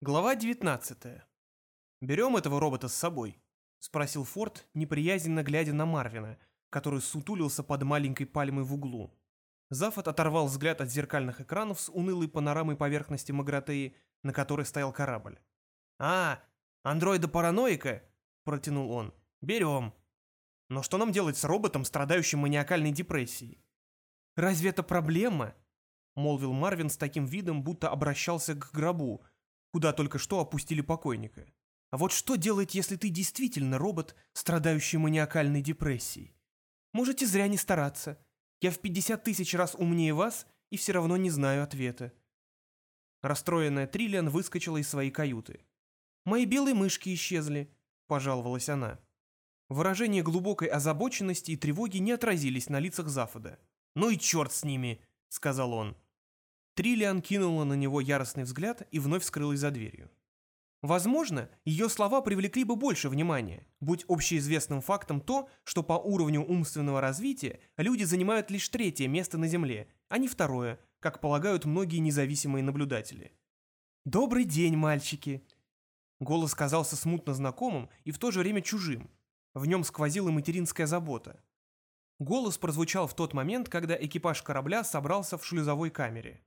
Глава 19. «Берем этого робота с собой?» — спросил Форд, неприязненно глядя на Марвина, который сутулился под маленькой пальмой в углу. Зафот оторвал взгляд от зеркальных экранов с унылой панорамой поверхности Магратеи, на которой стоял корабль. «А, андроида-параноика?» — протянул он. «Берем. Но что нам делать с роботом, страдающим маниакальной депрессией?» «Разве это проблема?» — молвил Марвин с таким видом, будто обращался к гробу — куда только что опустили покойника. А вот что делать, если ты действительно робот, страдающий маниакальной депрессией? Можете зря не стараться. Я в 50 тысяч раз умнее вас и все равно не знаю ответа. Расстроенная Триллиан выскочила из своей каюты. «Мои белые мышки исчезли», — пожаловалась она. Выражение глубокой озабоченности и тревоги не отразились на лицах Зафода. «Ну и черт с ними», — сказал он. Триллиан кинула на него яростный взгляд и вновь скрылась за дверью. Возможно, ее слова привлекли бы больше внимания, будь общеизвестным фактом то, что по уровню умственного развития люди занимают лишь третье место на Земле, а не второе, как полагают многие независимые наблюдатели. «Добрый день, мальчики!» Голос казался смутно знакомым и в то же время чужим. В нем сквозила материнская забота. Голос прозвучал в тот момент, когда экипаж корабля собрался в шлюзовой камере.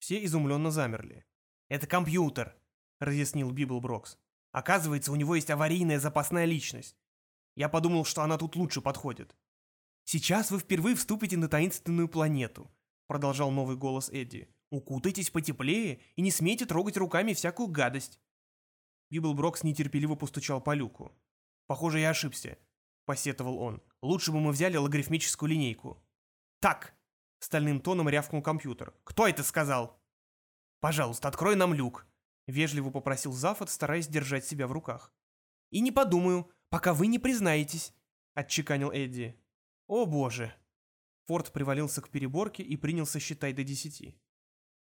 Все изумленно замерли. «Это компьютер», — разъяснил Библ Брокс. «Оказывается, у него есть аварийная запасная личность. Я подумал, что она тут лучше подходит». «Сейчас вы впервые вступите на таинственную планету», — продолжал новый голос Эдди. «Укутайтесь потеплее и не смейте трогать руками всякую гадость». Библ Брокс нетерпеливо постучал по люку. «Похоже, я ошибся», — посетовал он. «Лучше бы мы взяли логарифмическую линейку». «Так», Стальным тоном рявкнул компьютер. «Кто это сказал?» «Пожалуйста, открой нам люк», — вежливо попросил Зафот, стараясь держать себя в руках. «И не подумаю, пока вы не признаетесь», — отчеканил Эдди. «О боже!» Форд привалился к переборке и принялся считать до десяти.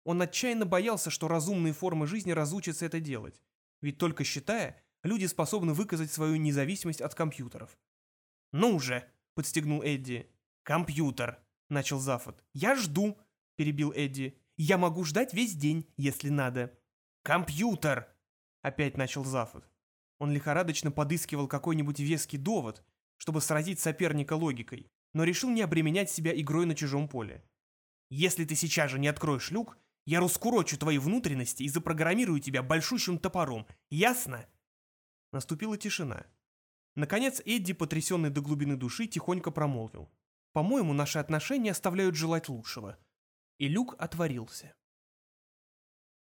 Он отчаянно боялся, что разумные формы жизни разучатся это делать, ведь только считая, люди способны выказать свою независимость от компьютеров. «Ну же!» — подстегнул Эдди. «Компьютер!» — начал Зафот. «Я жду», — перебил Эдди. «Я могу ждать весь день, если надо». «Компьютер!» — опять начал Зафот. Он лихорадочно подыскивал какой-нибудь веский довод, чтобы сразить соперника логикой, но решил не обременять себя игрой на чужом поле. «Если ты сейчас же не откроешь люк, я раскурочу твои внутренности и запрограммирую тебя большущим топором. Ясно?» Наступила тишина. Наконец Эдди, потрясенный до глубины души, тихонько промолвил. По-моему, наши отношения оставляют желать лучшего. И люк отворился.